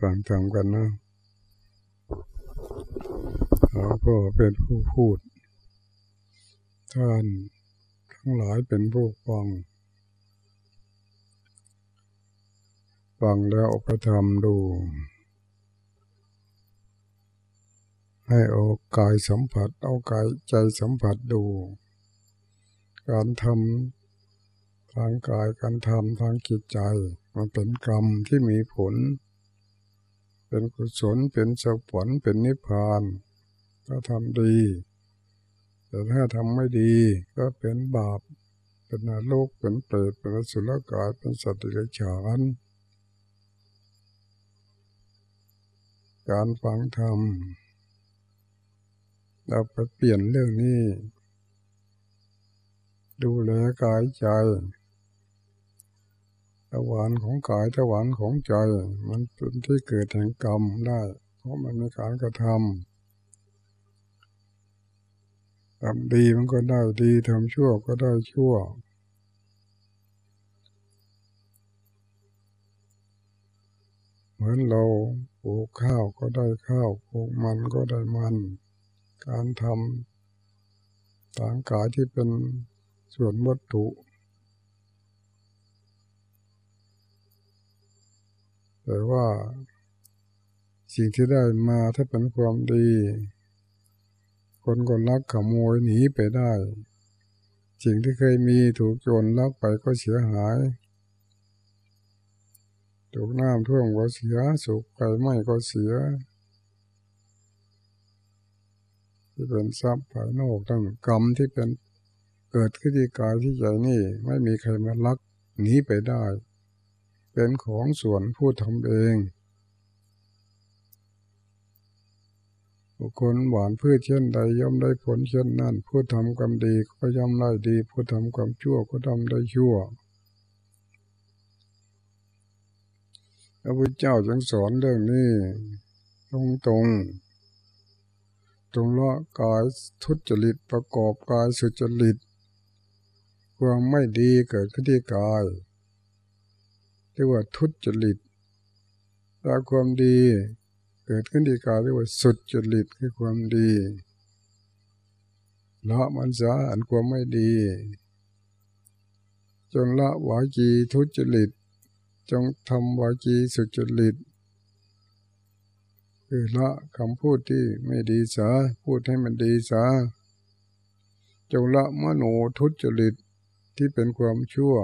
ฟังทำกันนะเราก็เป็นผู้พูด ท่านทั้งหลายเป็นผู้ฟัง ฟังแล้วเอาไปทำดู ให้เอากายสัมผัส เอากายใจสัมผัสดู การทำทางกายการทำทางจิตใจ มันเป็นกรรมที่มีผล เป็นกุศลเป็นสวรรค์เป็นนิพพานก็ทำดี แต่ถ้าทำไม่ดีก็เป็นบาป เป็นนรกเป็นเปรตเป็นสุรกายเป็นสัตว์เดรัจฉานการฟังธรรมเราไปเปลี่ยนเรื่องนี้ ดูแลกายใจ ตะวันของกายตะวันของใจ มันเป็นที่เกิดแห่งกรรมได้ เพราะมันมีการกระทำทำดีมันก็ได้ดีทำชั่วก็ได้ชั่วเหมือนเราปลูกข้าวก็ได้ข้าวปลูกมันก็ได้มัน การทำต่างกายที่เป็นส่วนวัตถุ แต่ว่าสิ่งที่ได้มาถ้าเป็นความดี คนก็ลักขโมยหนีไปได้ สิ่งที่เคยมีถูกโจรลักไปก็เสียหาย ถูกน้ำท่วมก็เสียสุกไฟไหม้ก็เสีย ที่เป็นทรัพย์ภายนอกตั้งกรรมที่เป็นเกิดขึ้นที่กายที่ใจนี่ ไม่มีใครมาลักหนีไปได้ เป็นของส่วนผู้ทำเองบุคคลหวานพืชเช่นใดย่อมได้ผลเช่นนั้น ผู้ทำกรรมดีก็ย่อมได้ดี ผู้ทำความชั่วก็ทำได้ชั่วพระพุทธเจ้าจึงสอนเรื่องนี้ตรงตรงตรงละกายทุจริตประกอบกายสุจริตความไม่ดีเกิดขึ้นที่กาย รียกว่าทุจริตถ้าความดีเกิดขึ้นที่กาเรียกว่าสุดจริตคือความดีละมันสะอันความไม่ดีจนละวาจีทุจริต จงทำวาจีสุจริตคือละคำพูดที่ไม่ดีสาพูดให้มันดีสาจงละมโนทุจริตที่เป็นความชั่ว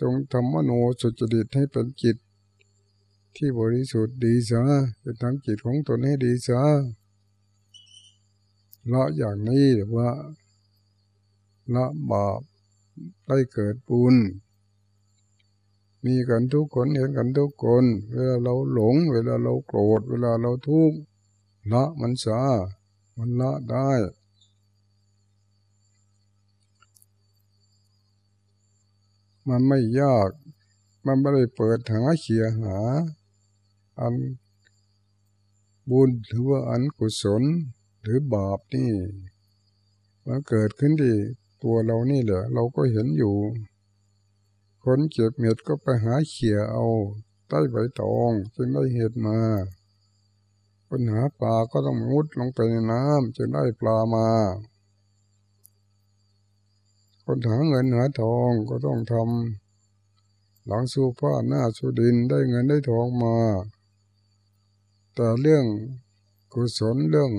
จงทำมโนสุจริตให้เป็นจิต ที่บริสุทธิ์ดีสาจะทำจิตของตนให้ดีสาละอย่างนี้ว่าละบาปได้เกิดปุญมีกันทุกคนเห็นกันทุกคน เวลาเราหลง เวลาเราโกรธ เวลาเราทุกข์ละมันซามันละได้ มันไม่ยาก มันไม่ได้เปิดหาเขียหา อันบุญหรือว่าอันกุศลหรือบาปนี่มันเกิดขึ้นที่ตัวเรานี่แหละ เราก็เห็นอยู่ คนเจ็บเม็ดก็ไปหาเขี่ยเอาใต้ใบตองจึงได้เห็ดมาคนหาปลาก็ต้องมุดลงไปในน้ำจึงได้ปลามา คนหาเงินหาทองก็ต้องทำหลังสู้ผ้าหน้าสู้ดินได้เงินได้ทองมา แต่เรื่องกุศลเรื่อง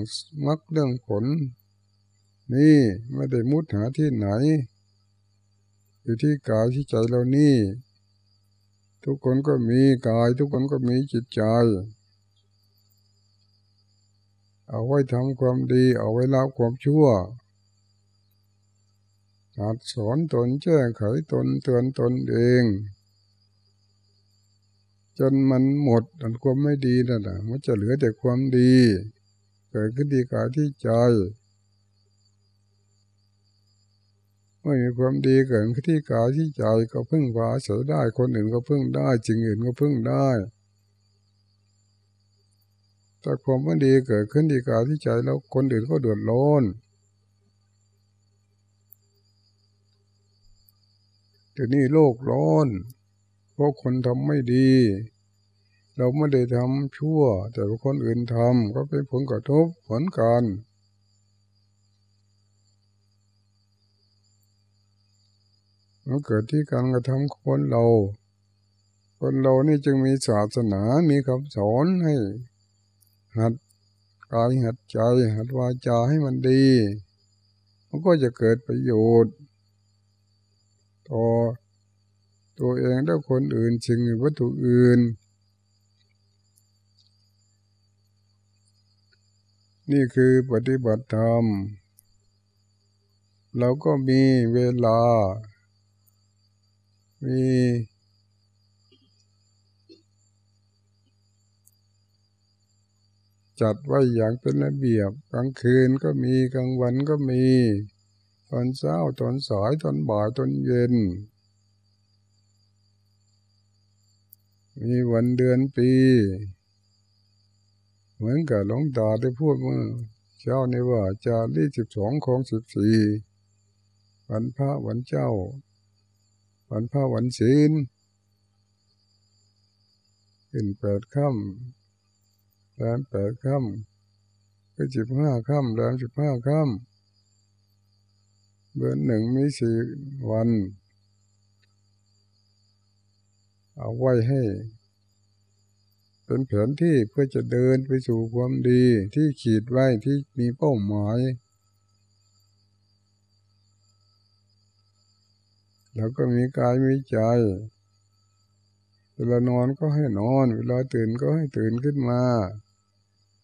มักเรื่องผล นี่ไม่ได้มุดหาที่ไหน อยู่ที่กายที่ใจเรานี่ ทุกคนก็มีกาย ทุกคนก็มีจิตใจ เอาไว้ทำความดี เอาไว้ละความชั่ว หัดสอนตนแจ้งไขตนเตือนตนเอง จนมันหมดอันความไม่ดีนั่นแหละมันจะเหลือแต่ความดี เกิดขึ้นที่กายที่ใจไม่มีความดีเกิดขึ้นที่กายที่ใจก็พึ่งพาเสียได้คนอื่นก็พึ่งได้จริงอื่นก็พึ่งได้แต่ความไม่ดีเกิดขึ้นที่กายที่ใจแล้วคนอื่นก็เดือดร้อน เดี๋ยวนี้โลกร้อน เพราะคนทำไม่ดี เราไม่ได้ทำชั่ว แต่คนอื่นทำก็เป็นผลกระทบผลกันมันเกิดที่การกระทำคนเรา คนเรานี่จึงมีศาสนา มีคำสอนให้ หัดกายหัดใจ หัดวาจาให้มันดี มันก็จะเกิดประโยชน์ ต่อ ตัวเองและคนอื่นสิ่งวัตถุอื่น นี่คือปฏิบัติธรรม เราก็มีเวลา มีจัดไว้อย่างเป็นระเบียบกลางคืนก็มีกลางวันก็มี ตอนเช้าตอนสายตอนบ่ายตอนเย็น มีวันเดือนปี เหมือนกับหลวงตาได้พูดเมื่อเช้านี้ว่าจารีสิบสองของสิบสี่วันพระวันเจ้า วันพระวันศีลขึ้นแปดค่ำแรมแปดค่ำก็สิบห้าค่ำแรมสิบห้าค่ำ เดือนหนึ่งมีสี่วัน เอาไว้ให้ เป็นแผนที่เพื่อจะเดินไปสู่ความดีที่ขีดไว้ที่มีเป้าหมาย แล้วก็มีกายมีใจ เวลานอนก็ให้นอน เวลาตื่นก็ให้ตื่นขึ้นมา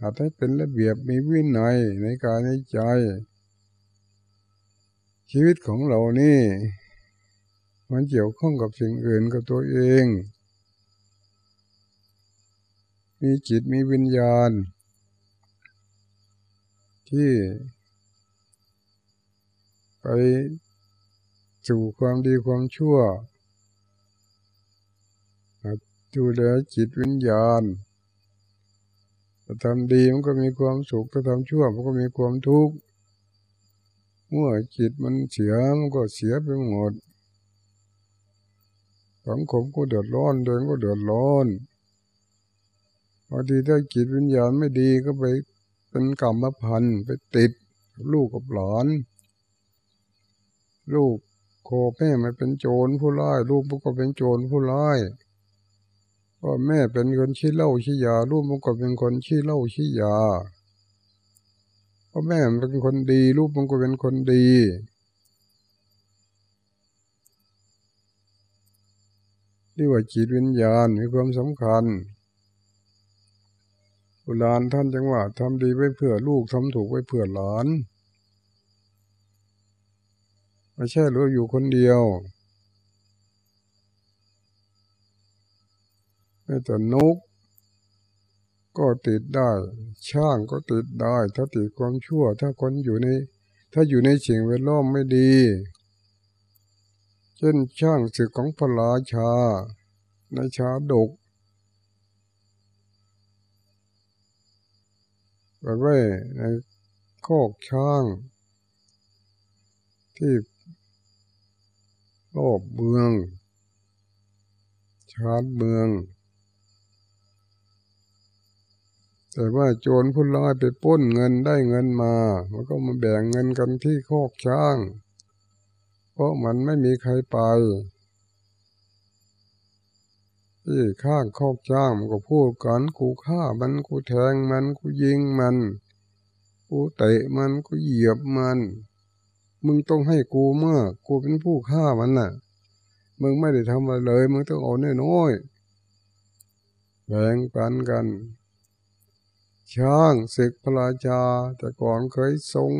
อาจให้เป็นระเบียบมีวินัยในกายในใจ ชีวิตของเรานี่ มันเกี่ยวข้องกับสิ่งอื่นกับตัวเอง มีจิตมีวิญญาณ ที่ไปสู่ความดีความชั่วดูแลจิตวิญญาณถ้าทำดีมันก็มีความสุขถ้าทำชั่วมันก็มีความทุกข์ เมื่อจิตมันเสียมันก็เสียไปหมดสังคมก็เดือดร้อนเดินก็เดือดร้อนบางทีถ้าจิตวิญญาณไม่ดีก็ไปเป็นกรรมพันธ์ไปติดลูกกับหลาน ลูกโคแม่มันเป็นโจรผู้ร้ายลูกมันก็เป็นโจรผู้ร้ายพ่อแม่เป็นคนชี้เล่าชี้ยาลูกมันก็เป็นคนชี้เล่าชี้ยา พ่อแม่เป็นคนดี ลูกมันก็เป็นคนดี ที่ว่าจิตวิญญาณมีความสำคัญโบราณท่านจังว่าทำดีไว้เพื่อลูกทำถูกไว้เพื่อหลานไม่ใช่เราอยู่คนเดียวไม่แต่นก ก็ติดได้ ช่างก็ติดได้ ถ้าติดความชั่ว ถ้าคนอยู่ใน ถ้าอยู่ในสิ่งแวดล้อมไม่ดี เช่นช่างศึกของพระราชา ในชาดกไปไว้ในโคกช่าง ที่รอบเมือง ชาดเมือง แต่ว่าโจรผู้ร้ายไปป้นเงินได้เงินมา มันก็มาแบ่งเงินกันที่โคกช่าง เพราะมันไม่มีใครไป ที่ข้างคอกจ้างมันก็พูดกันกูฆ่ามันกูแทงมันกูยิงมัน กูเตะมันกูเหยียบมัน มึงต้องให้กูเมื่อกูเป็นผู้ฆ่ามันน่ะ มึงไม่ได้ทำอะไรเลย มึงต้องเอาน้อยแบ่งปันกัน ช้างศึกพระราชา แต่ก่อนเคยทรง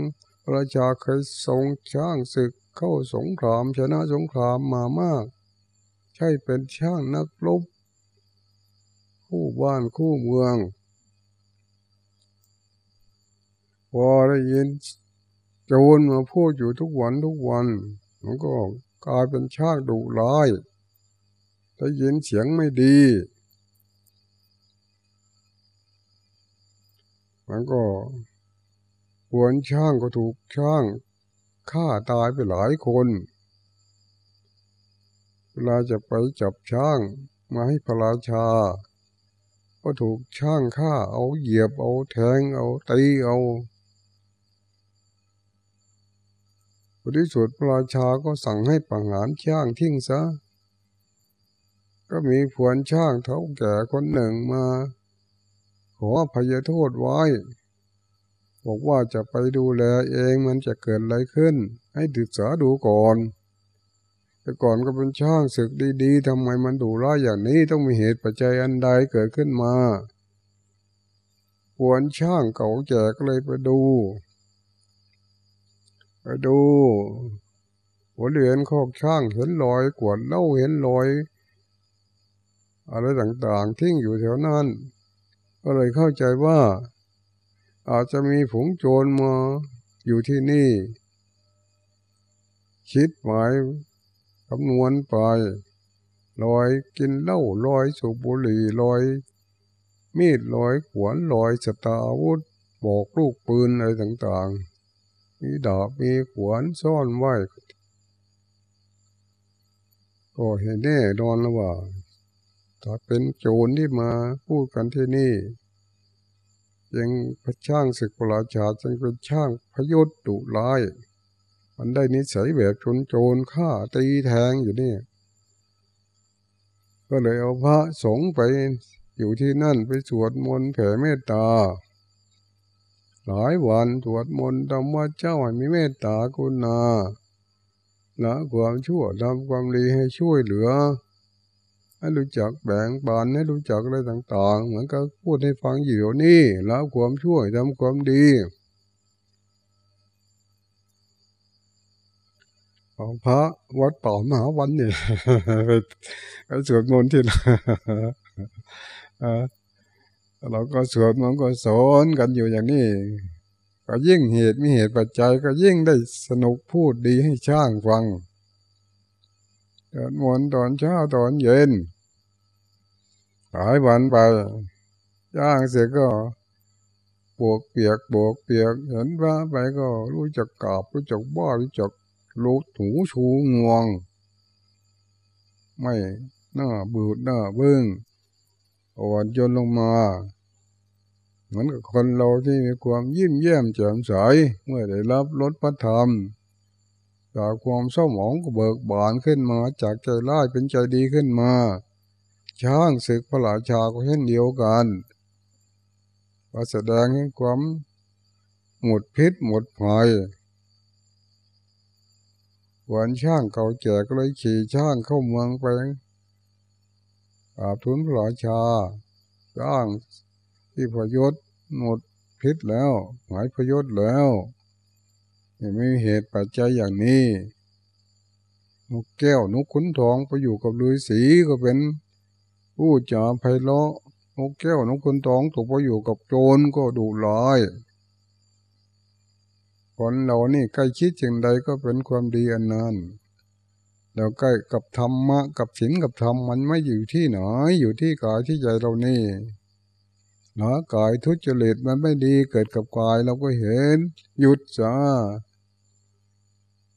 พระราชาเคยทรงช้างศึกเข้าสงครามชนะสงครามมามาก ใช่เป็นช่างนักลบคู่บ้านคู่เมืองพอได้ยินโจรมาพูดอยู่ทุกวันทุกวันมันก็กลายเป็นช่างดุร้ายได้ยินเสียงไม่ดี มันก็หวนช่างก็ถูกช่างฆ่าตายไปหลายคนเวลาจะไปจับช้างมาให้พระราชา ก็ถูกช่างฆ่าเอาเหยียบเอาแทงเอาตีเอาที่สุดพระราชาก็สั่งให้ปังหารช่างทิ้งซะ ก็มีผวนช่างเท่าแก่คนหนึ่งมา ขอพยโทษไว้ บอกว่าจะไปดูแลเองมันจะเกิดอะไรขึ้น ให้ศึกษาดูก่อน แต่ก่อนก็เป็นช่างศึกดีๆทำไมมันดูร้ายอย่างนี้ต้องมีเหตุปัจจัยอันใดเกิดขึ้นมาผวนช่างเก่าแก่ก็เลยไปดู ไปดูหัวเหรียญคอกช่างเห็นรอยกวดเล่าเห็นรอย อะไรต่างๆทิ้งอยู่แถวนั้น ก็เลยเข้าใจว่า อาจจะมีผงโจรมาอยู่ที่นี่ คิดหมายคำนวณไปลอยกินเหล้าลอยสูบบุหรี่ลอยมีดลอยขวานลอยสตาอาวุธบอกลูกปืนอะไรต่างๆ มีดาบมีขวานซ่อนไว้ ก็เห็นแน่นอนแล้วว่า ถ้าเป็นโจรที่มาพูดกันที่นี่ ยังพระช่างศึกปราชาจึงเป็นช่างพยศดุร้าย มันได้นิสัยแบบชนโจรฆ่าตีแทงอยู่นี่ ก็เลยเอาพระสงฆ์ไปอยู่ที่นั่นไปสวดมนต์แผ่เมตตา หลายวันสวดมนต์ทำว่าเจ้าให้มีเมตตาคุณนาละความชั่วทำความดีให้ช่วยเหลือ ให้รู้จักแบ่งบานให้รู้จักอะไรต่าง ๆ เหมือนกับพูดให้ฟังอยู่นี่และความช่วยทำความดีของพระวัดป่ามหาวันเนี่ยไปสวดมนต์ที่เราก็สวดมันก็สอนกันอยู่อย่างนี้ ก็ยิ่งเหตุมีเหตุปัจจัยก็ยิ่งได้สนุกพูดดีให้ช่างฟัง สวดมนต์ตอนเช้าตอนเย็นหลายวันไปย่างเสร็จก็บวกเปียกบวกเปียกเห็นพระไปก็รู้จักกราบรู้จักบ้ารู้จักลูถูชูงวง ไม่หน้าบูดหน้าเบิ้งอ่อนโยนลงมาเหมือนกับคนเราที่มีความยิ้มแย้มแจ่มใสเมื่อได้รับรสพระธรรม จากความเศร้าหมองก็เบิกบานขึ้นมา จากใจร้ายเป็นใจดีขึ้นมา ช้างศึกพระราชาก็เช่นเดียวกันก็แสดงให้ความหมดพิษหมดภัยวันช่างเก่าแก่ก็เลยขี่ช่างเข้าเมืองไปอาบทุนพระราชาสร้างที่พยศหมดพิษแล้ว หายพยศแล้ว ม่มีเหตุปัจจัยอย่างนี้นกแก้วนกขุนทองไปอยู่กับฤาษีก็เป็นผู้จ่าไพเราะนกแก้วนกขุนทองถูกไปอยู่กับโจรก็ดุร้ายคนเรานี่ใกล้คิดจึงใดก็เป็นความดีอันนั้นแล้วใกล้กับธรรมะกับศีลกับธรรมมันไม่อยู่ที่ไหนอยู่ที่กายที่ใจเรานี่นะกายทุจริตมันไม่ดีเกิดกับกายเราก็เห็น หยุดจ้า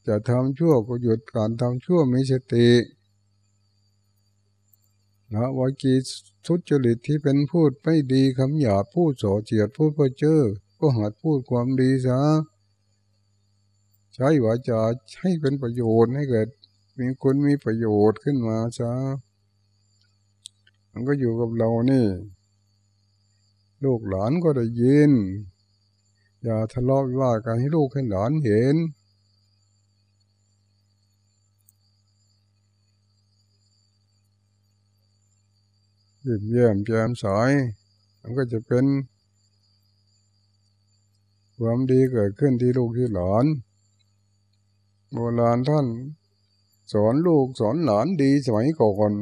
จะทำชั่วก็หยุดการทำชั่วมีสตินะวากีทุจริตที่เป็นพูดไม่ดีคำหยาพูดโสเจียดพูดเพื่อเจอก็หัดพูดความดีซะใช้วาจาให้เป็นประโยชน์ให้เกิด มีคนมีประโยชน์ขึ้นมาซะมันก็อยู่กับเรานี่ ลูกหลานก็ได้ยิน อย่าทะเลาะว่ากันให้ลูกให้หลานเห็น ยิ้มแย้มแจ่มใสมันก็จะเป็นความดีเกิดขึ้นที่ลูกที่หลานโบราณท่าน สอนลูกสอนหลานดีสมัยก่อน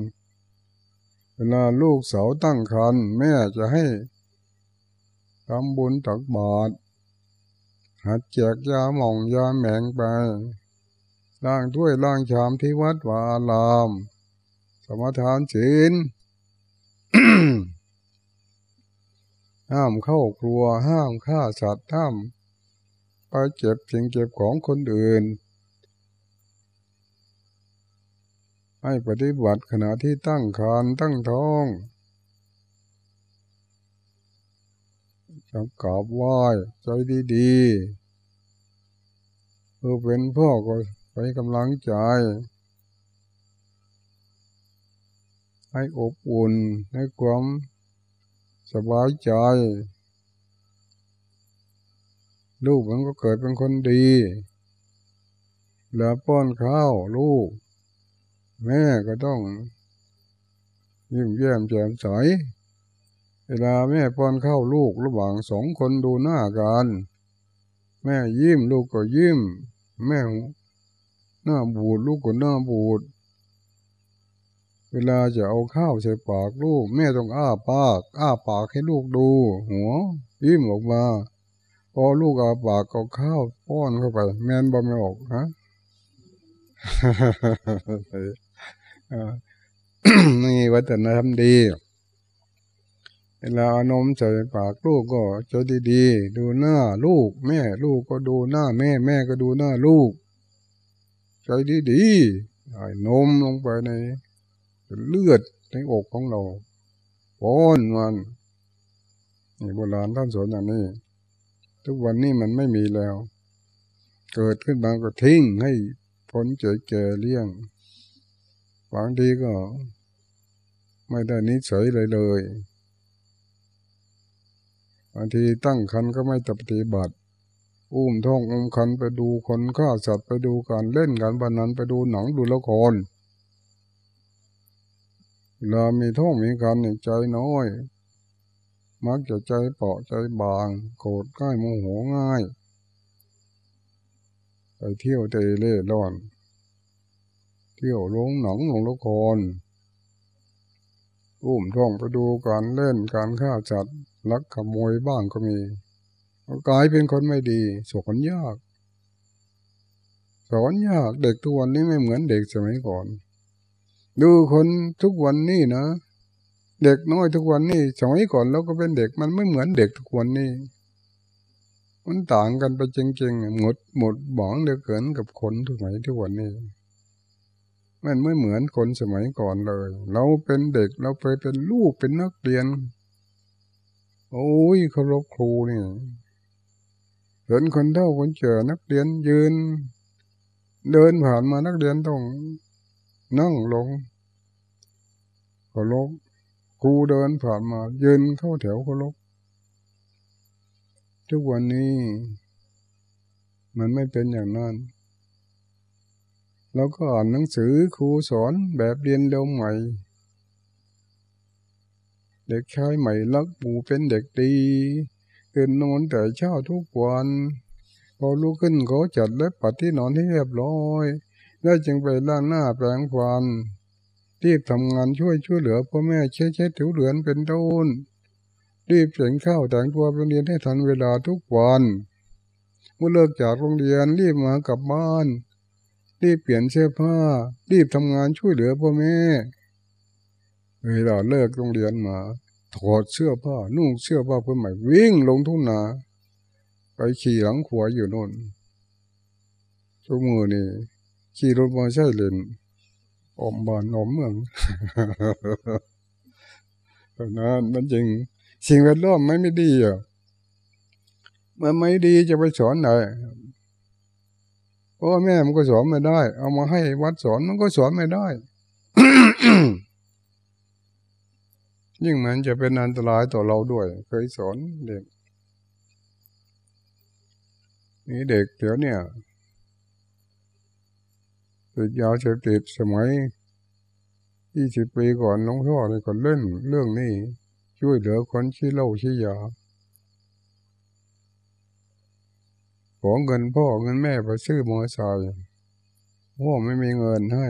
เวลาลูกสาวตั้งครรภ์แม่จะให้ทำบุญตักบาตรหัดแจกยาหม่องยาแมงไปล้างถ้วยล้างชามที่วัดวาลาม สมทานศีล ห้ามเข้าครัว ห้ามฆ่าสัตว์ห้ามไปเก็บสิ่งเก็บของคนอื่น ให้ปฏิบัติขณะที่ตั้งคานตั้งท้องจะกราบไหว้ใจดีๆเพื่อเป็นพ่อก็ไปกำลังใจ ให้อบอุ่นให้ความสบายใจ ลูกมันก็เกิดเป็นคนดีแล้วป้อนข้าวลูก แม่ก็ต้องยิ้มแย้มแจ่มใสเวลาแม่ป้อนข้าวลูกระหว่างสองคนดูหน้ากันแม่ยิ้มลูกก็ยิ้ม แม่หน้าบูดลูกก็หน้าบูด เวลาจะเอาข้าวใส่ปากลูก แม่ต้องอ้าปาก อ้าปากให้ลูกดู หัวยิ้มออกมาพอลูกอ้าปากก็ข้าวป้อนเข้าไป แม่นบ่ไม่ออกฮะนี่วัฒนธรรมดีเวลาเอานมใส่ปากลูกก็จะดีๆดูหน้าลูก แม่ ลูกก็ดูหน้าแม่ แม่ก็ดูหน้าลูกใจดีๆใส่นมลงไปใน เลือดในอกของเราป้อนมันนี่โบราณท่านสอนอย่างนี้ ทุกวันนี้มันไม่มีแล้ว เกิดขึ้นมาก็ทิ้งให้พ้นเจ๋แก่เลี้ยงบางทีก็ ไม่ได้นิสัยเลยเลยบางทีตั้งคันก็ไม่ปฏิบัติ อุ้มท้องอุ้มคันไปดูคนฆ่าสัตว์ไปดูการเล่นการบันนันไปดูหนังดูละคร เรามีท้องมีคันใจน้อย มักจะใจเปาะใจบาง โกรธง่ายโมโหง่าย ไปเที่ยวเตะเล่ร่อน เที่ยวลงหนังลงละครอุ้มท้องไปดูการเล่นการฆ่าสัตว์ลักขโมยบ้างก็มีกลายเป็นคนไม่ดีสอนยาก สอนยากเด็กทุกวันนี้ไม่เหมือนเด็กสมัยก่อน ดูคนทุกวันนี้นะ เด็กน้อยทุกวันนี้สมัยก่อนเราก็เป็นเด็กมันไม่เหมือนเด็กทุกวันนี้มันต่างกันไปจริงๆหมดหมดบองเหลือเกินกับคนทุกสมัยทุกวันนี้ มันไม่เหมือนคนสมัยก่อนเลย เราเป็นเด็กเราไปเป็นลูกเป็นนักเรียน โอ้ยเคารพครูนี่เห็นคนเท่าคนเจอนักเรียนยืน เดินผ่านมานักเรียนต้อง นั่งลงเคารพครูเดินผ่านมายืนเข้าแถวเคารพทุกวันนี้ มันไม่เป็นอย่างนั้นเราก็อ่านหนังสือครูสอนแบบเรียนเร็วใหม่ เด็กชายใหม่ลักปูเป็นเด็กดีตื่นนอนแต่เช้าทุกวัน พอลุกขึ้นเขาจัดและปัดที่นอนให้เรียบร้อย แล้จึงไปล้างหน้าแปรงฟันรีบทำงานช่วยช่วยเหลือพ่อแม่เช็ดเช็ดถูเหลือนเป็นต้นรีบเสียงข้าวแต่งตัวไปเรียนให้ทันเวลาทุกวันเมื่อเลิกจากโรงเรียนรีบมากลับบ้าน รีบเปลี่ยนเสื้อผ้า รีบทำงานช่วยเหลือพ่อแม่เวลาเลิกโรงเรียนมาถอดเสื้อผ้านุ่งเสื้อผ้าเพื่อใหม่วิ่งลงทุ่งนาไปขี่หลังขวาอยู่น่นชั่วมือนี่ ขี่รถมาใช่เลนอมบานอมเมืองนั้นนั่นจริง สิ่งแวดล้อมไม่ไม่ดีอะมันไม่ดีจะไปสอนไหนพ่อแม่มันก็สอนไม่ได้ เอามาให้วัดสอนมันก็สอนไม่ได้ ยิ่งมันจะเป็นอันตรายต่อเราด้วย เคยสอนเด็กนี่เด็กเดี๋ยวเนี่ย ติดยาเสพติดสมัยยี่สิบปีก่อนหลวงพ่อเนี่ยก็เล่นเรื่องนี้ ช่วยเหลือคนชี้เล่าชี้ยาขอเงินพ่อเงินแม่ไปซื้อมอเตอร์ไซค์พ่อไม่มีเงินให้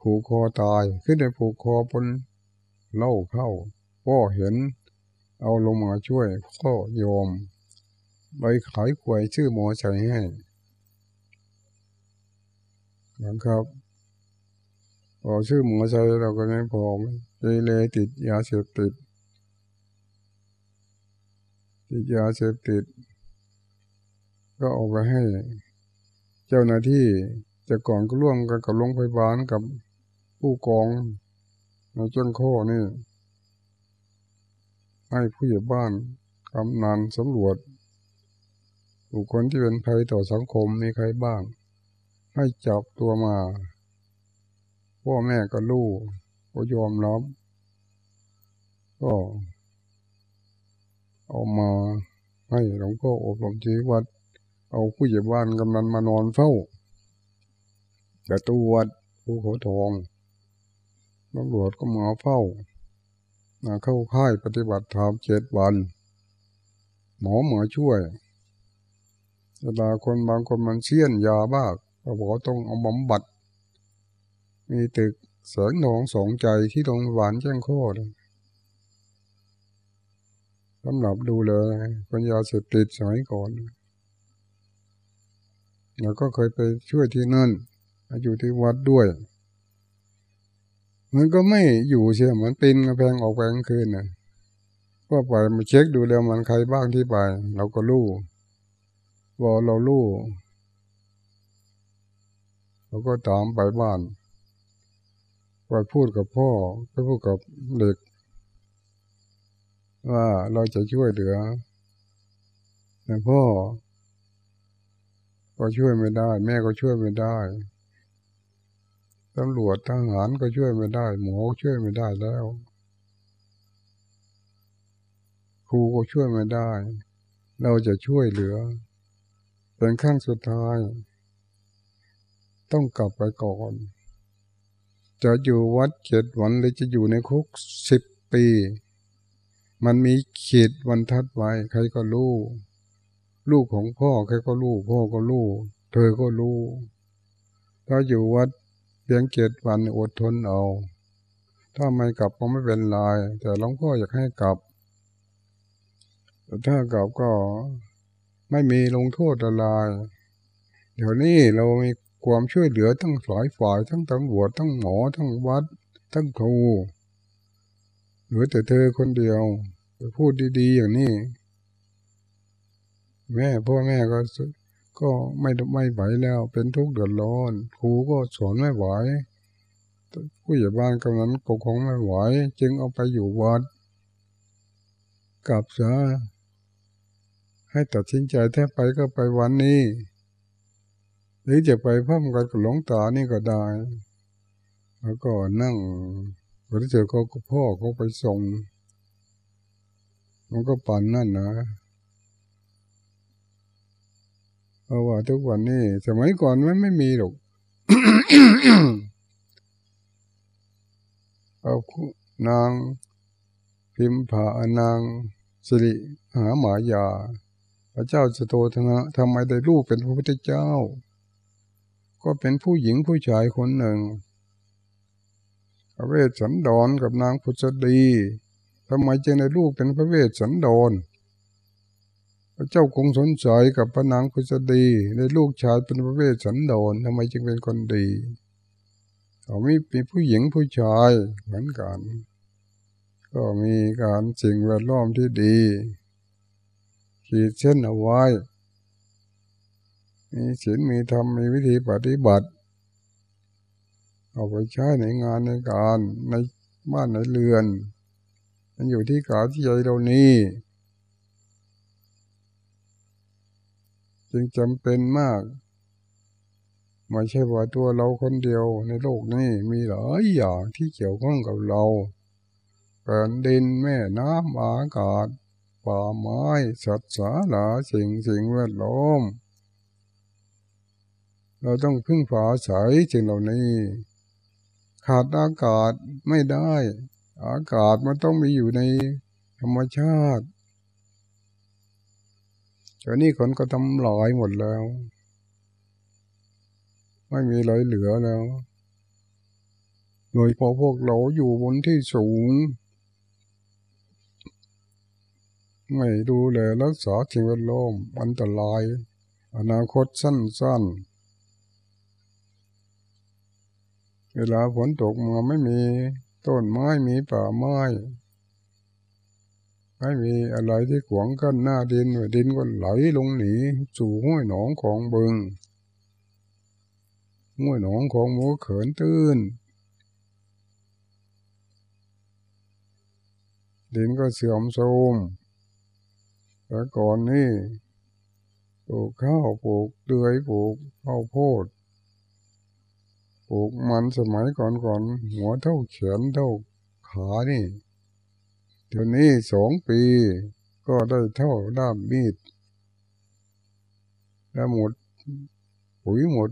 ผูกคอตายขึ้นไปผูกคอบนเล่าเข้า พ่อเห็น เอาลงมาช่วยก็ยอม ไปขายกล้วยชื่อมอไซค์ให้ นะครับ พอชื่อหมอไซค์เราก็ไม่พอเลยติดยาเสพติด ติดยาเสพติด ก็เอาไปให้ เจ้าหน้าที่จะก่อนก็ร่วมกันกับโรงพยาบาลกับผู้กองในจ้งข้อนี่ให้ผู้ใหญ่บ้านกำนันสำรวจบุคคลที่เป็นภัยต่อสังคมมีใครบ้าง ให้จับตัวมาพ่อแม่ก็รู้ก็ยอมรับก็เอามาให้หลวงพ่ออบรมชีวัด เอาผู้ใหญ่บ้านกำนันมานอนเฝ้าแต่ตัววัดภูเขาทองตำรวจก็มาเฝ้ามาเข้าค่ายปฏิบัติธรรมเจ็ดวัน หมอหมอช่วยเวลาคนบางคนมันเชี่ยนยาบ้า ก็บอกต้องเอาบำบัด มีตึกแสงหนองสองใจที่โรงพยาบาลแจ้งข้อเลยสำหรับดูเลยปัญญาเสพติดสมัยก่อนแล้วก็เคยไปช่วยที่นั่น อยู่ที่วัดด้วย มันก็ไม่อยู่เชียเหมันปีนกระแพงออกไปกลางคืนนะก็ไปมาเช็คดูแล้วมันใครบ้างที่ไป เราก็รู้ว่าเรารู้ เราก็ตามไปบ้านไปพูดกับพ่อไปพูดกับเด็ก ว่าเราจะช่วยเหลือแต่พ่อ ก็ช่วยไม่ได้ แม่ก็ช่วยไม่ได้ตำรวจทหารก็ช่วยไม่ได้ หมอช่วยไม่ได้แล้ว ครูก็ช่วยไม่ได้ เราจะช่วยเหลือเป็นขั้งสุดท้าย ต้องกลับไปก่อน จะอยู่วัดเจ็ดวันหรือจะอยู่ในคุกสิบปี มันมีขีดวันทัดไว้ใครก็รู้ ลูกของพ่อใครก็รู้ พ่อก็รู้ เธอก็รู้ ถ้าอยู่วัดเพียงเจ็ดวันอดทนเอา ถ้าไม่กลับก็ไม่เป็นไร แต่หลวงพ่ออยากให้กลับ ถ้ากลับก็ไม่มีลงโทษอะไรเดี๋ยวนี้เรามี ความช่วยเหลือทั้งหลายฝ่ายทั้งตำรวจทั้งหมอทั้งวัด ทั้งครูเหลือแต่เธอคนเดียวพูดดีๆอย่างนี้ แม่พ่อแม่ก็ก็ไม่ไม่ไหวแล้ว เป็นทุกข์เดือดร้อน ครูก็สอนไม่ไหวผู้ใหญ่บ้านกำนันปกครองไม่ไหวจึงเอาไปอยู่วัดกลับซะให้ตัดสินใจแทบไปก็ไปวันนี้ หรือจะไปพ่มกันกับหลวงตานี่ก็ได้ แล้วก็นั่งวันที่เจอเขาพ่อเขาไปส่ง มันก็ปั่นนั่นนะเพราะว่าทุกวันนี้สมัยก่อนมันไม่มีหรอกเอานางพิมพานางสิริหาหมายา พระเจ้าจะโตธนะทำไมได้ลูกเป็นพระพุทธเจ้า ก็เป็นผู้หญิงผู้ชายคนหนึ่งพระเวสสันดรกับนางพุทธดีทำไมจึงได้ลูกเป็นพระเวสสันดรพระเจ้าคงสนใจกับพระนางพุทธดีในลูกชายเป็นพระเวสสันดรทำไมจึงเป็นคนดีเขามีมีผู้หญิงผู้ชายเหมือนกัน ก็มีการสิ่งแวดล้อมที่ดีขีดเส้นเอาไว้ มีศีลมีธรรมมีวิธีปฏิบัติ เอาไปใช้ในงานในการในบ้านในเรือน มันอยู่ที่กาที่ใจเรานี้จึงจำเป็นมากไม่ใช่ว่าตัวเราคนเดียวในโลกนี้มีหลายอย่างที่เกี่ยวข้องกับเราแผ่นดินแม่น้ำอากาศ ป่าไม้สัตว์สาหลาสิ่งสิ่งแวดล้อม เราต้องพึ่งพาสายสิ่งเหล่านี้ ขาดอากาศไม่ได้ อากาศมันต้องมีอยู่ในธรรมชาติแต่นี่คนก็ทำลายหมดแล้ว ไม่มีอะไรเหลือแล้วโดยพอพวกเราอยู่บนที่สูง ไม่ดูแลรักษาสิ่งแวดล้อมอันตราย อนาคตสั้นๆ เวลาฝนตกมาไม่มีต้นไม้มีป่าไม้ ไม่มีอะไรที่ขวางกั้นหน้าดินดินก็ไหลลงหนีสู่ห้วยหนองของบึงห้วยหนองของหมูเขินตื้น ดินก็เสื่อมโทรมแต่ก่อนนี่ปลูกข้าวปลูกเดือยปลูกข้าวโพด ปลูกมันสมัยก่อนก่อนหัวเท่าเขียนเท่าขานี่เดี๋ยวนี้สองปีก็ได้เท่าด้ามมีดแล้วหมดปุ๋ยหมด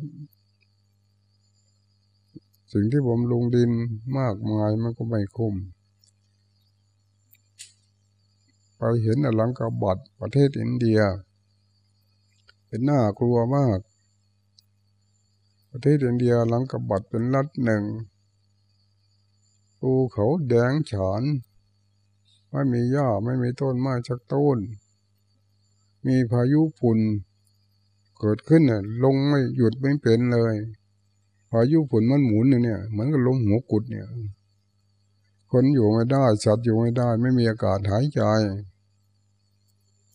สิ่งที่ผมลงดินมากมายมันก็ไม่คุ้มไปเห็นอลังกาบัตประเทศอินเดีย เป็นน่ากลัวมาก ประเทศอินเดียหลังกบัตเป็นรัฐหนึ่งภูเขาแดงฉานไม่มีหญ้าไม่มีต้นไม้สักต้น มีพายุฝุ่นเกิดขึ้นเนี่ยลงไม่หยุดไม่เป็นเลย พายุฝุ่นมันหมุนเนี่ยเหมือนกับลมหัวกุดเนี่ย คนอยู่ไม่ได้สัตว์อยู่ไม่ได้ ไม่มีอากาศหายใจ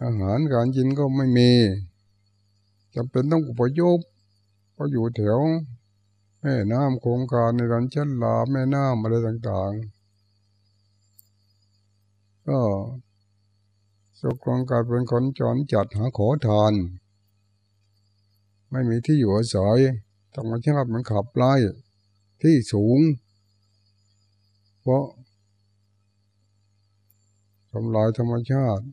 อาหารการกินก็ไม่มีจำเป็นต้องอุปยพ ก็อยู่แถวแม่น้ำโครงการในรันเชนลาแม่น้ำอะไรต่างๆ ก็สกลงการเป็นคนจรจัดหาขอทาน ไม่มีที่อยู่อาศัยธรรมชาติมันขับไล่ที่สูง เพราะทำลายธรรมชาติ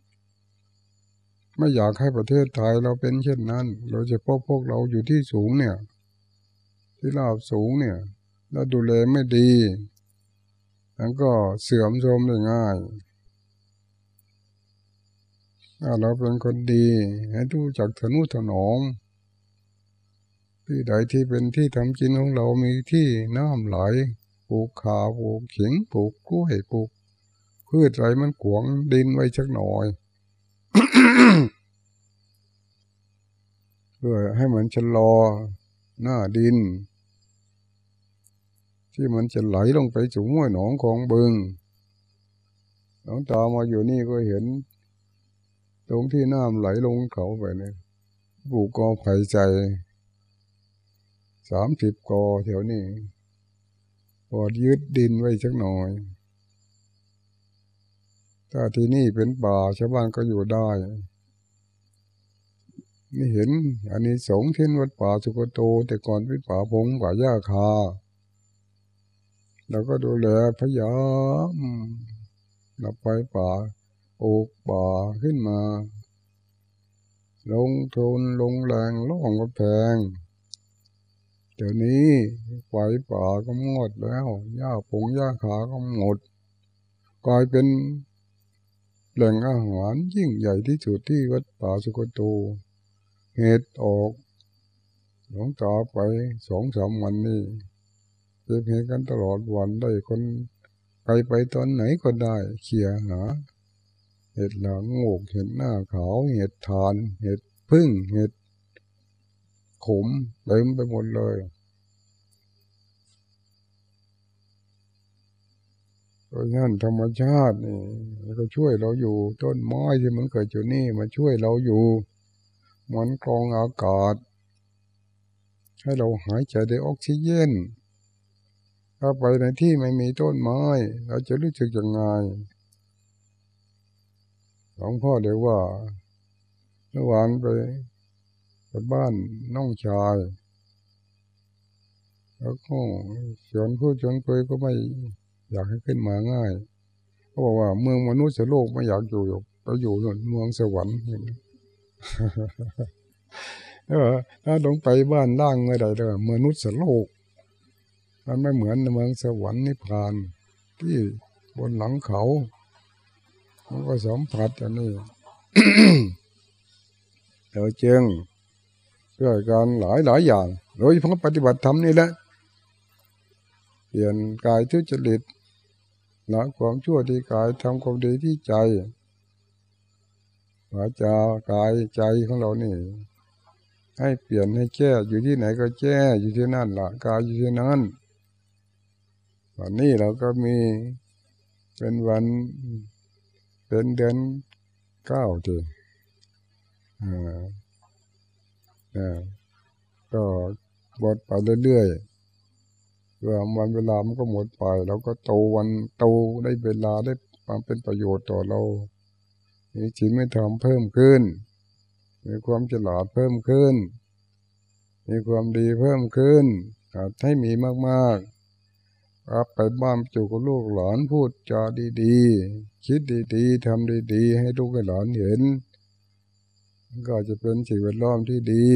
ไม่อยากให้ประเทศไทยเราเป็นเช่นนั้นโดยเฉพาะพวกเราอยู่ที่สูงเนี่ย ที่ราบสูงเนี่ยแล้วดูแลไม่ดีแล้วก็เสื่อมโทรมได้ง่ายถ้าเราเป็นคนดี ให้ดูจากถนุถนอมที่ใดที่เป็นที่ทำกินของเรามีที่น้ำไหลปลูกขาปลูกขิงปลูกกล้วยปลูกพืชอะไรมันขวงดินไว้สักหน่อย เพื่อให้มันชะลอหน้าดิน ที่มันจะไหลลงไปสู่ห้วยหนองของบึงหลวงตามาอยู่นี่ก็เห็น ตรงที่น้ำไหลลงเขาไปเนี่ยปลูกกอไผ่ใจสามสิบกอแถวนี้พอยึดดินไว้สักหน่อย ถ้าที่นี่เป็นป่าชาวบ้านก็อยู่ได้นี่เห็นอันนี้สงเช่นวัดป่าสุกโต แต่ก่อนเป็นป่าพงป่าหญ้าคาเราก็ดูแลพยายามเราไปป่าโอกป่าขึ้นมา ลงทุนลงแรงล่องก็แพงเดี๋ยวนี้ไฟป่าก็หมดแล้วหญ้าปงหญ้าขาก็หมด กลายเป็น แหล่งอาหารยิ่งใหญ่ที่สุดที่วัดป่าสุกโต เหตุออกหลงตาไปสองสามวันนี่เจ็บเหตุกันตลอดวันได้คนไปไปตอนไหนก็ได้เขี่ยหา เห็ดหลังโงกเห็ดหน้าขาว เห็ดทาน เห็ดพึ่งเห็ดขมเต็มไปหมดเลย ราะนั้นธรรมชาตินี่ก็ช่วยเราอยู่ต้นไม้ที่มันเกิดอยู่นี่มาช่วยเราอยู่มันกรองอากาศ ให้เราหายใจได้ออกซิเจนถ้าไปในที่ไม่มีต้นไม้ เราจะรู้สึกยังไงหลวงพ่อเดียวว่าเมื่อวานไปไปบ้านน้องชาย แล้วก็ชวนพูดชวนคุยก็ไม่ อยากให้ขึ้นมาง่ายเขาบอกว่าเมืองมนุษย์โลกไม่อยากอยู่อยู่ไปอยู่นู่นเมืองสวรรค์เออถ้าลงไปบ้านล่างเมื่อใดเลยมนุษย์โลก มันไม่เหมือนเมืองสวรรค์นิพพาน ที่บนหลังเขา มันก็สัมผัสอันนี้เดี๋ยวเจงเพื่อการหลายหลายอย่าง โดยเฉพาะปฏิบัติธรรมนี่แหละ เปลี่ยนกายทุจริต ละความชั่วที่กายทำความดีที่ใจวาจากายใจของเรานี่ ให้เปลี่ยนให้แก้อยู่ที่ไหนก็แก้อยู่ที่นั่นละกายอยู่ที่นั่นวันนี้เราก็มีเป็นวันเป็นเดือนเก้าทีอ่าอ่าก็บทไปเรื่อยๆ เมื่อวันเวลามันก็หมดไปเราก็โตวันโตได้เวลาได้ความเป็นประโยชน์ต่อเรา มีจิตไม่ทำเพิ่มขึ้น มีความฉลาดเพิ่มขึ้น มีความดีเพิ่มขึ้นให้มีมากๆอับไปบ้านจูกับลูกหลานพูดจาดีๆ คิดดีๆทำดีๆ ให้ลูกให้หลานเห็น ก็จะเป็นสิ่งแวดล้อมที่ดี